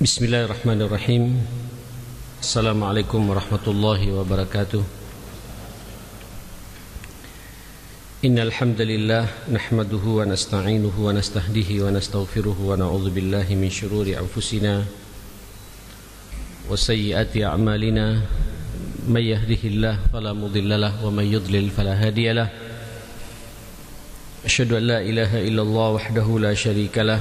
Bismillahirrahmanirrahim. Assalamualaikum warahmatullahi wabarakatuh. Innalhamdulillah Nahmaduhu wa nasta'inuhu wa nasta'hdihi wa nasta'gfiruhu Wa na'udhu billahi min syururi anfusina Wa sayyiyati a'malina. Man yahdihillah falamudillalah Wa man yudlil falahadiyalah Asyadu an la ilaha illallah wahdahu la sharika lah.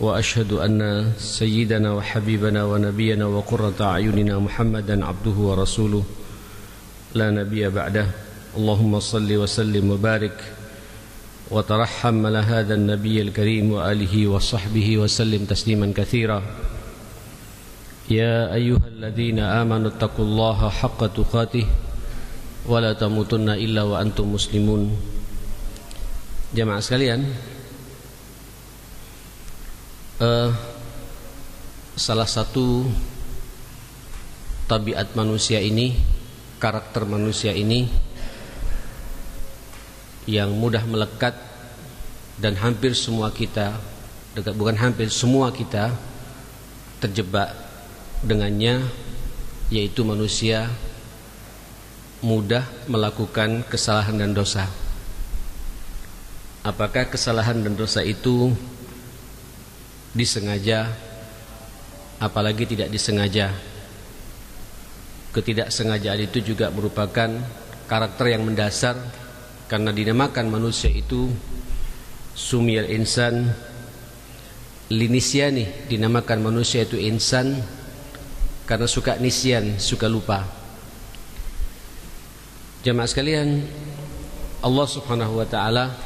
إله إلا الله وحده لا شريك له وأشهد أن سيدنا وحبيبنا ونبينا وقرة أعيننا محمدا عبده ورسوله لا نبي بعده اللهم صل وسلم وبارك وترحم على هذا النبي الكريم وآله وصحبه وسلم تسليما كثيرا يا أيها الذين آمنوا اتقوا الله حق تقاته ولا تموتن إلا وأنتم مسلمون جماعة sekalian uh, salah satu tabiat manusia ini, karakter manusia ini yang mudah melekat dan hampir semua kita, bukan hampir semua kita terjebak dengannya, yaitu manusia mudah melakukan kesalahan dan dosa. Apakah kesalahan dan dosa itu disengaja apalagi tidak disengaja. Ketidaksengajaan itu juga merupakan karakter yang mendasar karena dinamakan manusia itu sumiyal insan linisiani. Dinamakan manusia itu insan karena suka nisyan suka lupa. Jemaah sekalian Allah subhanahu wa ta'ala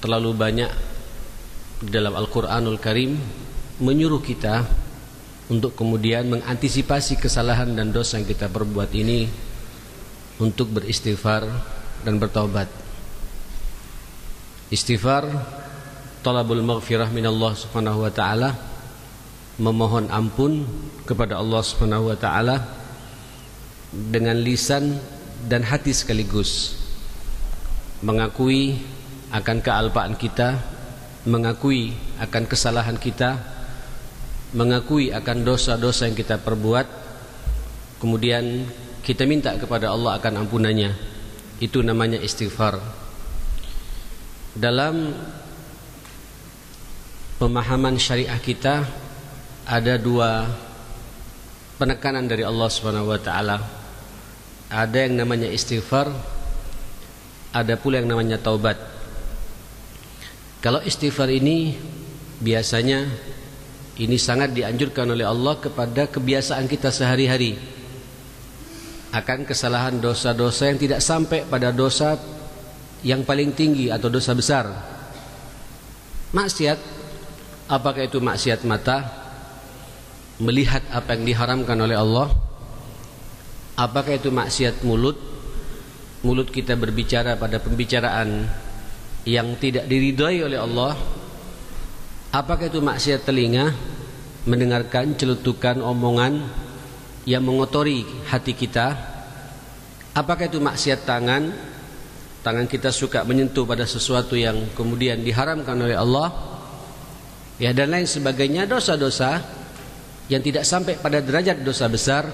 terlalu banyak dalam Al-Quranul Karim menyuruh kita untuk kemudian mengantisipasi kesalahan dan dosa yang kita perbuat ini untuk beristighfar dan bertaubat. Istighfar talabul maghfirah minallah subhanahu wa ta'ala memohon ampun kepada Allah subhanahu wa ta'ala dengan lisan dan hati sekaligus mengakui akan kealpaan kita mengakui akan kesalahan kita, mengakui akan dosa-dosa yang kita perbuat, kemudian kita minta kepada Allah akan ampunannya. Itu namanya istighfar. Dalam pemahaman syariah kita ada dua penekanan dari Allah Subhanahu wa taala. Ada yang namanya istighfar, ada pula yang namanya taubat. Kalau istighfar ini biasanya ini sangat dianjurkan oleh Allah kepada kebiasaan kita sehari-hari akan kesalahan dosa-dosa yang tidak sampai pada dosa yang paling tinggi atau dosa besar. Maksiat, apakah itu maksiat mata? Melihat apa yang diharamkan oleh Allah? Apakah itu maksiat mulut? Mulut kita berbicara pada pembicaraan yang tidak diridhai oleh Allah apakah itu maksiat telinga mendengarkan celutukan omongan yang mengotori hati kita? Apakah itu maksiat tangan? Tangan kita suka menyentuh pada sesuatu yang kemudian diharamkan oleh Allah ya dan lain sebagainya dosa-dosa yang tidak sampai pada derajat dosa besar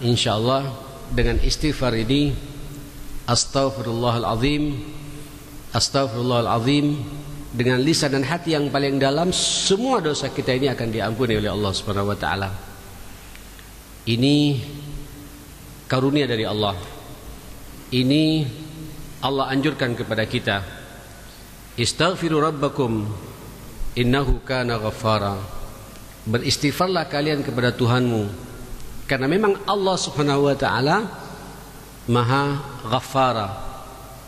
insyaallah dengan istighfar ini astaghfirullahalazim Astaghfirullahalazim dengan lisan dan hati yang paling dalam semua dosa kita ini akan diampuni oleh Allah Subhanahu wa taala. Ini karunia dari Allah. Ini Allah anjurkan kepada kita. Istaghfiru rabbakum innahu kana ghaffara. Beristighfarlah kalian kepada Tuhanmu karena memang Allah Subhanahu wa taala Maha Ghaffara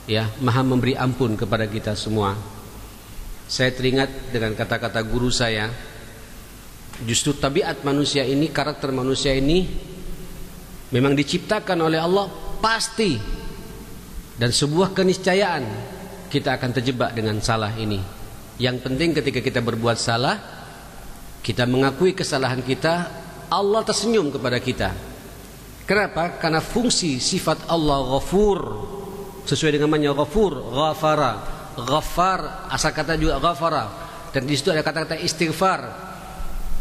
ya maha memberi ampun kepada kita semua. Saya teringat dengan kata-kata guru saya justru tabiat manusia ini karakter manusia ini memang diciptakan oleh Allah pasti. Dan sebuah keniscayaan kita akan terjebak dengan salah ini. Yang penting ketika kita berbuat salah kita mengakui kesalahan kita Allah tersenyum kepada kita. Kenapa? karena fungsi sifat Allah ghafur sesuai dengan namanya ghafur, ghafara. Ghafar asal kata juga ghafara dan di situ ada kata-kata istighfar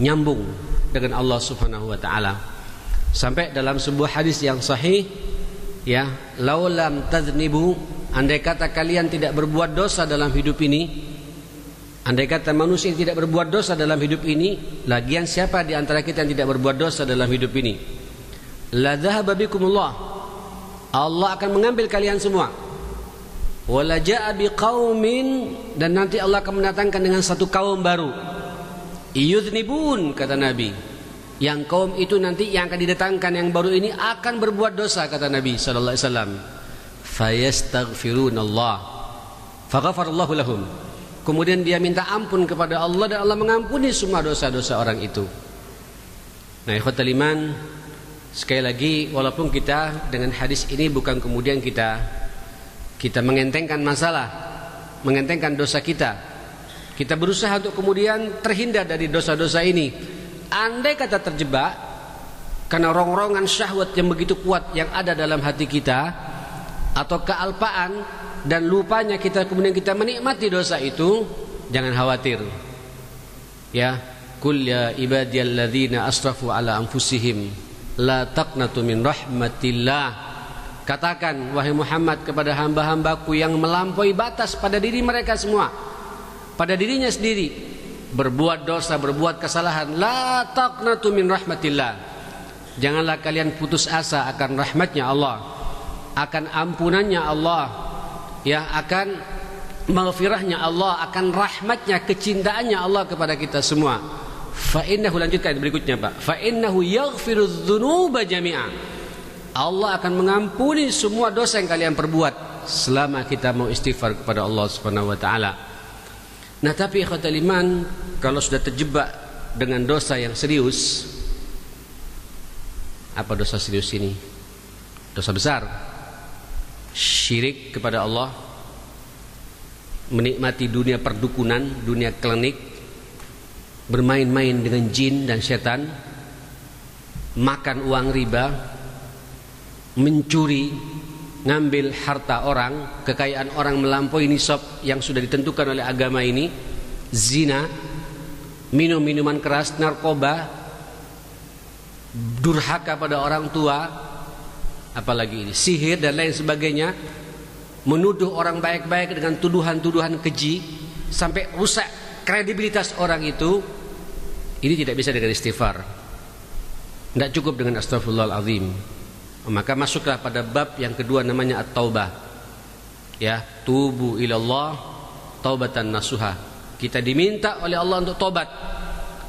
nyambung dengan Allah Subhanahu wa taala. Sampai dalam sebuah hadis yang sahih ya, laulam tadnibu andai kata kalian tidak berbuat dosa dalam hidup ini, andai kata manusia tidak berbuat dosa dalam hidup ini, lagian siapa di antara kita yang tidak berbuat dosa dalam hidup ini? La dhahaba bikumullah. Allah akan mengambil kalian semua. Wala jaa biqaumin dan nanti Allah akan mendatangkan dengan satu kaum baru. Iyudnibun kata Nabi. Yang kaum itu nanti yang akan didatangkan yang baru ini akan berbuat dosa kata Nabi sallallahu alaihi wasallam. Fayastaghfirun Allah faghfarallahu lahum. Kemudian dia minta ampun kepada Allah dan Allah mengampuni semua dosa-dosa orang itu. Nah ikhwatal iman sekali lagi walaupun kita dengan hadis ini bukan kemudian kita kita mengentengkan masalah, mengentengkan dosa kita. Kita berusaha untuk kemudian terhindar dari dosa-dosa ini. Andai kata terjebak karena rongrongan syahwat yang begitu kuat yang ada dalam hati kita atau kealpaan dan lupanya kita kemudian kita menikmati dosa itu, jangan khawatir. Ya, kul ya ibadiyalladzina asrafu ala anfusihim la taqnatu min rahmatillah. Katakan wahai Muhammad kepada hamba-hambaku yang melampaui batas pada diri mereka semua pada dirinya sendiri berbuat dosa berbuat kesalahan la taqnatu min rahmatillah. Janganlah kalian putus asa akan rahmatnya Allah akan ampunannya Allah ya akan maghfirahnya Allah akan rahmatnya kecintaannya Allah kepada kita semua fa innahu lanjutkan berikutnya Pak fa innahu yaghfiru dzunuba jami'a Allah akan mengampuni semua dosa yang kalian perbuat selama kita mau istighfar kepada Allah Subhanahu wa taala. Nah, tapi ikhwatul iman kalau sudah terjebak dengan dosa yang serius apa dosa serius ini? Dosa besar. Syirik kepada Allah, menikmati dunia perdukunan, dunia klinik, bermain-main dengan jin dan setan, makan uang riba, mencuri, ngambil harta orang, kekayaan orang melampaui nisab yang sudah ditentukan oleh agama ini, zina, minum minuman keras, narkoba, durhaka pada orang tua, apalagi ini sihir dan lain sebagainya, menuduh orang baik-baik dengan tuduhan-tuduhan keji sampai rusak kredibilitas orang itu, ini tidak bisa dengan istighfar. Tidak cukup dengan astagfirullahaladzim maka masuklah pada bab yang kedua namanya at-taubah. Ya tubu ilallah taubatan nasuha. Kita diminta oleh Allah untuk tobat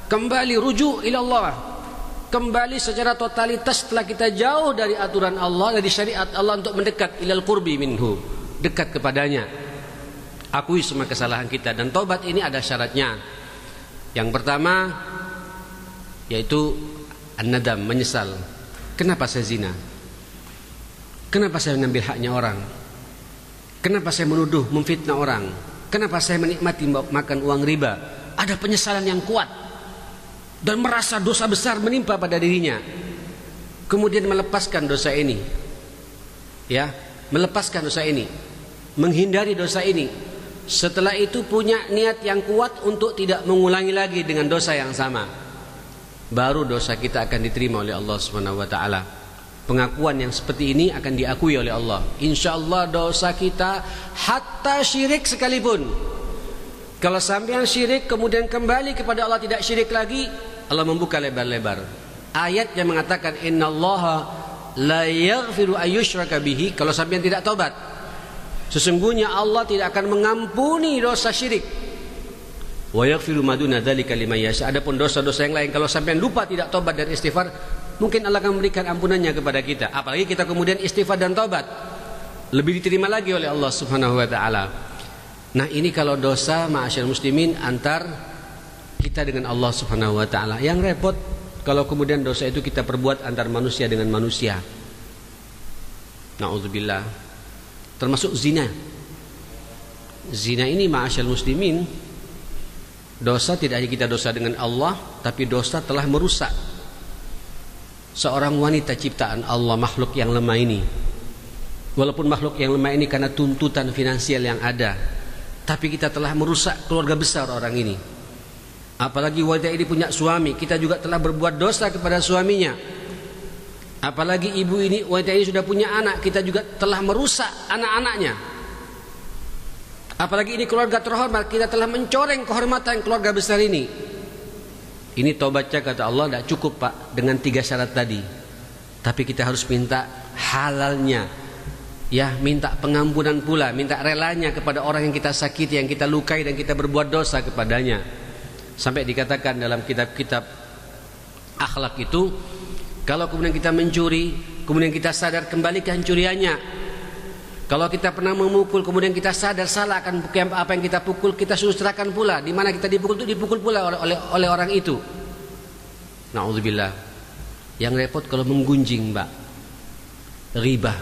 kembali rujuk ilallah. Kembali secara totalitas setelah kita jauh dari aturan Allah dari syariat Allah untuk mendekat ilal qurbi minhu. Dekat kepadanya akui semua kesalahan kita dan tobat ini ada syaratnya yang pertama yaitu an-nadam menyesal kenapa saya zina Kenapa saya mengambil haknya orang? Kenapa saya menuduh, memfitnah orang? Kenapa saya menikmati makan uang riba? Ada penyesalan yang kuat dan merasa dosa besar menimpa pada dirinya. Kemudian melepaskan dosa ini. Ya, melepaskan dosa ini. Menghindari dosa ini. Setelah itu punya niat yang kuat untuk tidak mengulangi lagi dengan dosa yang sama. Baru dosa kita akan diterima oleh Allah Subhanahu wa taala. Pengakuan yang seperti ini akan diakui oleh Allah. Insya Allah dosa kita hatta syirik sekalipun. Kalau sampai syirik kemudian kembali kepada Allah tidak syirik lagi Allah membuka lebar-lebar. Ayat yang mengatakan innallaha la yaghfiru ayyushraka bihi. Kalau sampai tidak tobat sesungguhnya Allah tidak akan mengampuni dosa syirik. Wa yaghfiru maduna dzalika liman yasha. Adapun dosa-dosa yang lain kalau sampai lupa tidak tobat dan istighfar mungkin Allah akan memberikan ampunannya kepada kita. Apalagi kita kemudian istighfar dan taubat. Lebih diterima lagi oleh Allah Subhanahu wa taala. Nah ini kalau dosa ma'asyar muslimin antar kita dengan Allah Subhanahu wa taala. Yang repot kalau kemudian dosa itu kita perbuat antar manusia dengan manusia. Nauzubillah termasuk zina. Zina ini ma'asyar muslimin dosa tidak hanya kita dosa dengan Allah tapi dosa telah merusak seorang wanita ciptaan Allah makhluk yang lemah ini. Walaupun makhluk yang lemah ini karena tuntutan finansial yang ada tapi kita telah merusak keluarga besar orang ini. Apalagi wanita ini punya suami, kita juga telah berbuat dosa kepada suaminya. Apalagi ibu ini wanita ini sudah punya anak, kita juga telah merusak anak-anaknya. Apalagi ini keluarga terhormat, kita telah mencoreng kehormatan keluarga besar ini. Ini tobatnya kata Allah tidak cukup pak dengan tiga syarat tadi. Tapi kita harus minta halalnya. Ya minta pengampunan pula, minta relanya kepada orang yang kita sakiti, yang kita lukai dan kita berbuat dosa kepadanya. Sampai dikatakan dalam kitab-kitab akhlak itu kalau kemudian kita mencuri, kemudian kita sadar kembalikan curiannya. Kalau kita pernah memukul kemudian kita sadar salah akan apa yang kita pukul, kita suruh serahkan pula. Di mana kita dipukul itu dipukul pula oleh oleh, oleh orang itu. Nauzubillah. Yang repot kalau menggunjing, Mbak. Riba.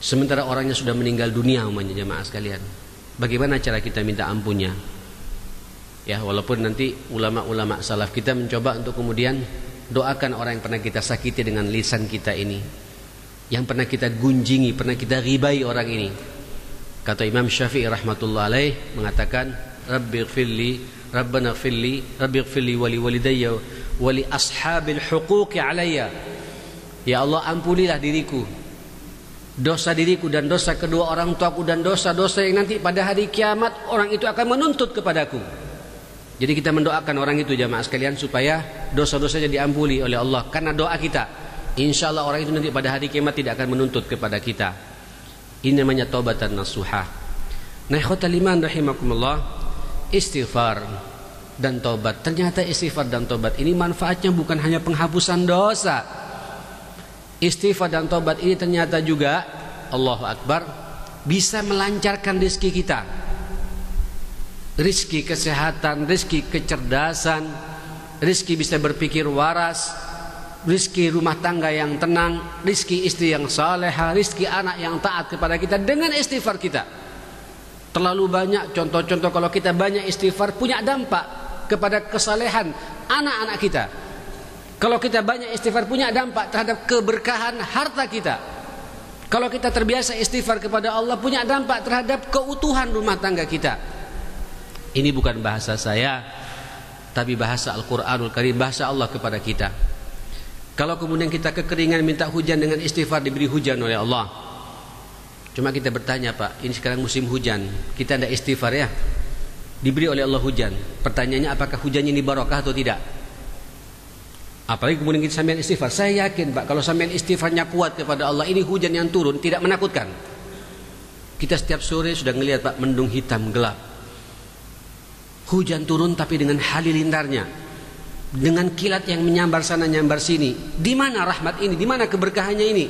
Sementara orangnya sudah meninggal dunia umumnya jemaah sekalian. Bagaimana cara kita minta ampunnya? ya walaupun nanti ulama-ulama salaf kita mencoba untuk kemudian doakan orang yang pernah kita sakiti dengan lisan kita ini. Yang pernah kita gunjingi pernah kita ribai orang ini. Kata Imam Syafi'i rahmatullah alaih mengatakan Rabbi gfirli Rabbana gfirli Rabbi gfirli wali walidayya wali ashabil huquqi alayya. Ya Allah ampunilah diriku. Dosa diriku dan dosa kedua orang tuaku dan dosa-dosa yang nanti pada hari kiamat orang itu akan menuntut kepadaku jadi kita mendoakan orang itu jamaah sekalian supaya dosa-dosanya diampuni oleh Allah karena doa kita. Insya Allah orang itu nanti pada hari kiamat tidak akan menuntut kepada kita. Ini namanya taubatan nasuha. Nah, iman rahimakumullah, istighfar dan tobat. Ternyata istighfar dan tobat ini manfaatnya bukan hanya penghapusan dosa. Istighfar dan tobat ini ternyata juga Allahu Akbar bisa melancarkan rezeki kita rizki kesehatan, rizki kecerdasan, rizki bisa berpikir waras, rizki rumah tangga yang tenang, rizki istri yang saleha, rizki anak yang taat kepada kita dengan istighfar kita. Terlalu banyak contoh-contoh kalau kita banyak istighfar punya dampak kepada kesalehan anak-anak kita. Kalau kita banyak istighfar punya dampak terhadap keberkahan harta kita. Kalau kita terbiasa istighfar kepada Allah punya dampak terhadap keutuhan rumah tangga kita. Ini bukan bahasa saya Tapi bahasa Al-Quranul Karim Bahasa Allah kepada kita. Kalau kemudian kita kekeringan minta hujan dengan istighfar Diberi hujan oleh Allah. Cuma kita bertanya Pak Ini sekarang musim hujan Kita ada istighfar ya? Diberi oleh Allah hujan. Pertanyaannya apakah hujannya ini barokah atau tidak? Apalagi kemudian kita sambil istighfar. Saya yakin Pak Kalau sambil istighfarnya kuat kepada Allah Ini hujan yang turun tidak menakutkan. Kita setiap sore sudah melihat Pak Mendung hitam gelap Hujan turun tapi dengan halilintarnya. Dengan kilat yang menyambar sana nyambar sini. Di mana rahmat ini? Di mana keberkahannya ini?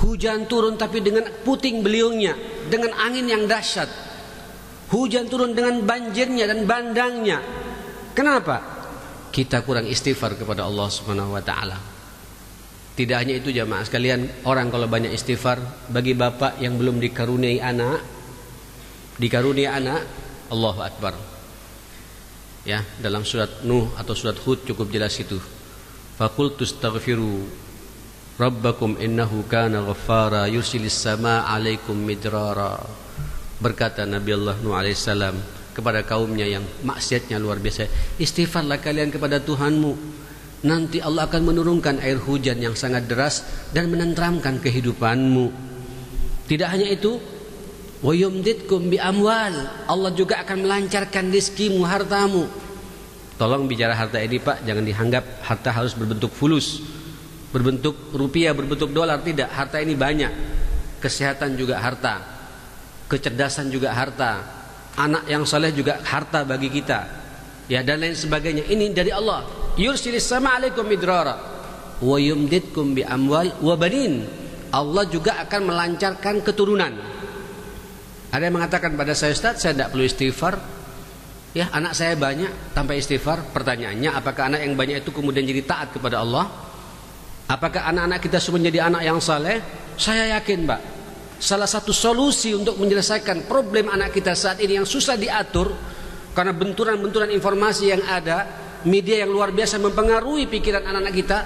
Hujan turun tapi dengan puting beliungnya, dengan angin yang dahsyat. Hujan turun dengan banjirnya dan bandangnya. Kenapa? Kita kurang istighfar kepada Allah Subhanahu wa taala. Tidak hanya itu jamaah sekalian, orang kalau banyak istighfar bagi bapak yang belum dikaruniai anak, dikaruniai anak, Allahu Akbar. Ya dalam surat Nuh atau surat Hud cukup jelas itu. Faqultu astaghfiru rabbakum innahu kana ghaffara yursilis sama alaikum midrara. Berkata Nabi Allah Nuh alaihissalam kepada kaumnya yang maksiatnya luar biasa istighfarlah kalian kepada Tuhanmu. Nanti Allah akan menurunkan air hujan yang sangat deras dan menenteramkan kehidupanmu. Tidak hanya itu wa yumditkum bi amwal. Allah juga akan melancarkan rizkimu hartamu. Tolong bicara harta ini Pak. Jangan dianggap harta harus berbentuk fulus berbentuk rupiah berbentuk dolar. Tidak. Harta ini banyak. Kesehatan juga harta. Kecerdasan juga harta. Anak yang saleh juga harta bagi kita. Ya dan lain sebagainya. Ini dari Allah. Yursilis sama alaikum midrara. Wa yumditkum bi amwal wa banin. Allah juga akan melancarkan keturunan ada yang mengatakan pada saya Ustaz, saya tidak perlu istighfar. Ya, anak saya banyak tanpa istighfar. Pertanyaannya, apakah anak yang banyak itu kemudian jadi taat kepada Allah? Apakah anak-anak kita semua menjadi anak yang saleh? Saya yakin, Pak. Salah satu solusi untuk menyelesaikan problem anak kita saat ini yang susah diatur karena benturan-benturan informasi yang ada, media yang luar biasa mempengaruhi pikiran anak-anak kita,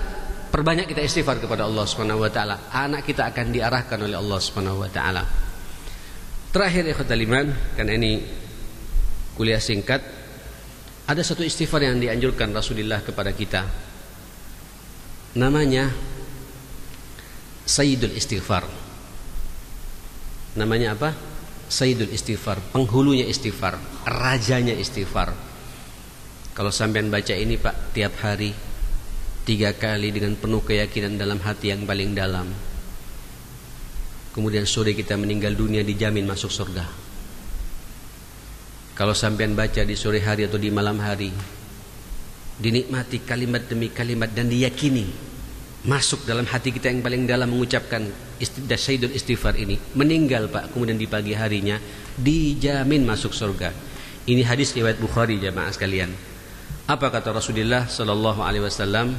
perbanyak kita istighfar kepada Allah Subhanahu wa taala. Anak kita akan diarahkan oleh Allah Subhanahu wa taala. Terakhir ikhwatal iman karena ini kuliah singkat Ada satu istighfar yang dianjurkan Rasulullah kepada kita. Namanya Sayyidul Istighfar. Namanya apa? Sayyidul Istighfar, penghulunya istighfar, rajanya istighfar. Kalau sampean baca ini Pak tiap hari tiga kali dengan penuh keyakinan dalam hati yang paling dalam. Kemudian sore kita meninggal dunia dijamin masuk surga. Kalau sampean baca di sore hari atau di malam hari Dinikmati kalimat demi kalimat dan diyakini Masuk dalam hati kita yang paling dalam mengucapkan Sayyidul Istighfar ini Meninggal Pak. Kemudian di pagi harinya Dijamin masuk surga. Ini hadis riwayat Bukhari jamaah sekalian. Apa kata Rasulullah Sallallahu Alaihi Wasallam?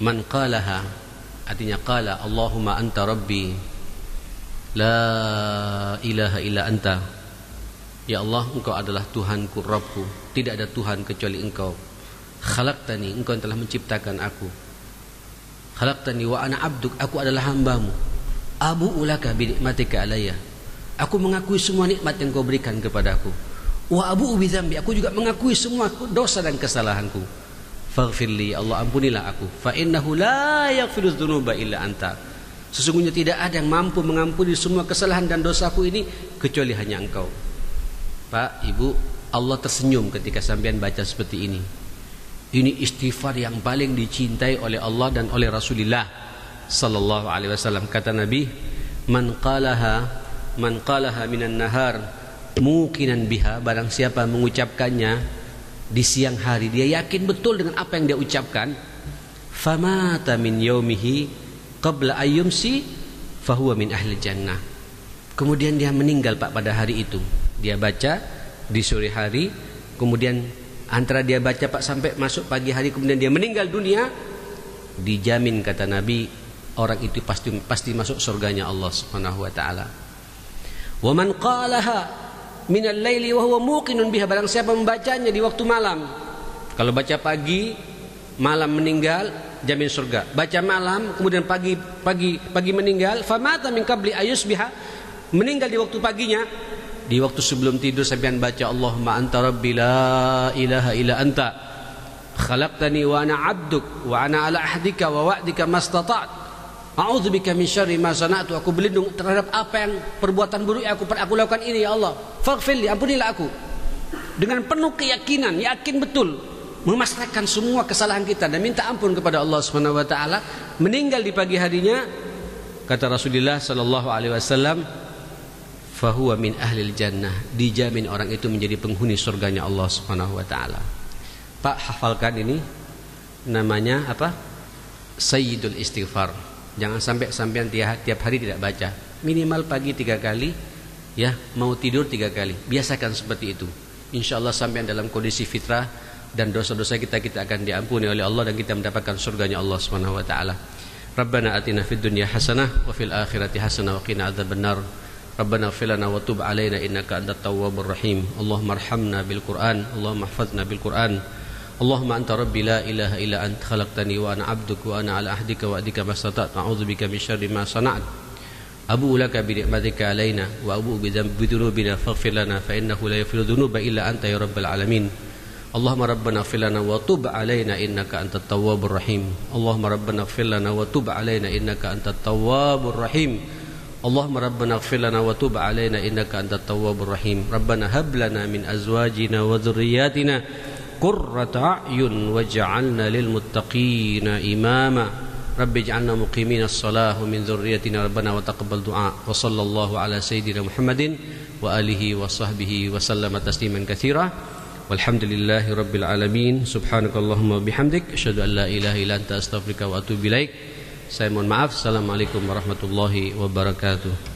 Man qalaha Artinya qala Allahumma anta rabbi La ilaha illa anta. Ya Allah engkau adalah Tuhanku Rabbku Tidak ada Tuhan kecuali engkau. Khalaqtani engkau yang telah menciptakan aku. Khalaqtani wa ana abduk Aku adalah hambamu. Abu ulaka binikmatika alaya Aku mengakui semua nikmat yang kau berikan kepada aku Wa abu ubi zambi Aku juga mengakui semua dosa dan kesalahanku. Faghfirli ya Allah ampunilah aku. Fa innahu la yaghfiru dhunuba illa anta Sesungguhnya tidak ada yang mampu mengampuni semua kesalahan dan dosaku ini Kecuali hanya engkau Pak, Ibu, Allah tersenyum ketika sampean baca seperti ini. Ini istighfar yang paling dicintai oleh Allah dan oleh Rasulullah sallallahu alaihi wasallam. Kata Nabi, "Man qalaha man qalaha minan nahar mukinan biha barang siapa mengucapkannya di siang hari dia yakin betul dengan apa yang dia ucapkan famata min yaumihi qabla ayyumsi fahuwa min ahli jannah kemudian dia meninggal Pak pada hari itu dia baca di sore hari kemudian antara dia baca Pak sampai masuk pagi hari kemudian dia meninggal dunia dijamin kata Nabi orang itu pasti pasti masuk surganya Allah Subhanahu wa taala. Wa man qalaha min al-laili wa huwa muqinun biha barang siapa membacanya di waktu malam. Kalau baca pagi, malam meninggal jamin surga. Baca malam kemudian pagi pagi pagi meninggal. Famata min qabli ayusbiha. Meninggal di waktu paginya. Di waktu sebelum tidur sampean baca Allahumma anta rabbi la ilaha illa anta. Khalaqtani wa ana 'abduk wa ana ala ahdika wa wa'dika mastata'tu a'udzu bika min syarri ma sana'tu. Aku berlindung terhadap apa yang perbuatan buruk yang aku aku lakukan ini ya Allah. Faghfirli ampunilah aku. Dengan penuh keyakinan yakin betul memasrahkan semua kesalahan kita dan minta ampun kepada Allah Subhanahu wa taala meninggal di pagi harinya kata Rasulullah sallallahu alaihi wasallam fahuwa min ahlil jannah dijamin orang itu menjadi penghuni surganya Allah Subhanahu wa taala. Pak hafalkan ini namanya apa? Sayyidul istighfar. Jangan sampai sampean tiap, tiap hari tidak baca. Minimal pagi tiga kali, ya mau tidur tiga kali. Biasakan seperti itu. Insya Allah sampean dalam kondisi fitrah dan dosa-dosa kita kita akan diampuni oleh Allah dan kita mendapatkan surganya Allah Subhanahu wa taala. Rabbana atina fid dunya hasanah wa fil akhirati hasanah wa qina adzabannar. ربنا اغفر لنا وتب علينا انك انت التواب الرحيم اللهم ارحمنا بالقران اللهم احفظنا بالقران اللهم انت ربي لا اله الا انت خلقتني وانا عبدك وانا على عهدك وعدك ما استطعت اعوذ بك من شر ما صنعت ابو لك بنعمتك علينا وابو بذنوبنا فاغفر لنا فانه لا يغفر الذنوب الا انت يا رب العالمين اللهم ربنا اغفر لنا وتب علينا إنك أنت التواب الرحيم. اللهم ربنا اغفر لنا وتب علينا إنك أنت التواب الرحيم. اللهم ربنا اغفر لنا وتب علينا إنك أنت التواب الرحيم. ربنا هب لنا من أزواجنا وذرياتنا قرة أعين واجعلنا للمتقين إماما. رب اجعلنا مقيمين الصلاة ومن ذريتنا ربنا وتقبل دعاء. وصلى الله على سيدنا محمد وآله وصحبه وسلم تسليما كثيرا. والحمد لله رب العالمين subhanaka allahumma bihamdik asyhadu an la ilaha illa anta astaghfiruka wa atubu ilaik saya mohon maaf assalamualaikum warahmatullahi wabarakatuh